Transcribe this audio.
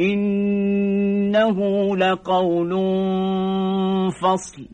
إنه لقول فصل.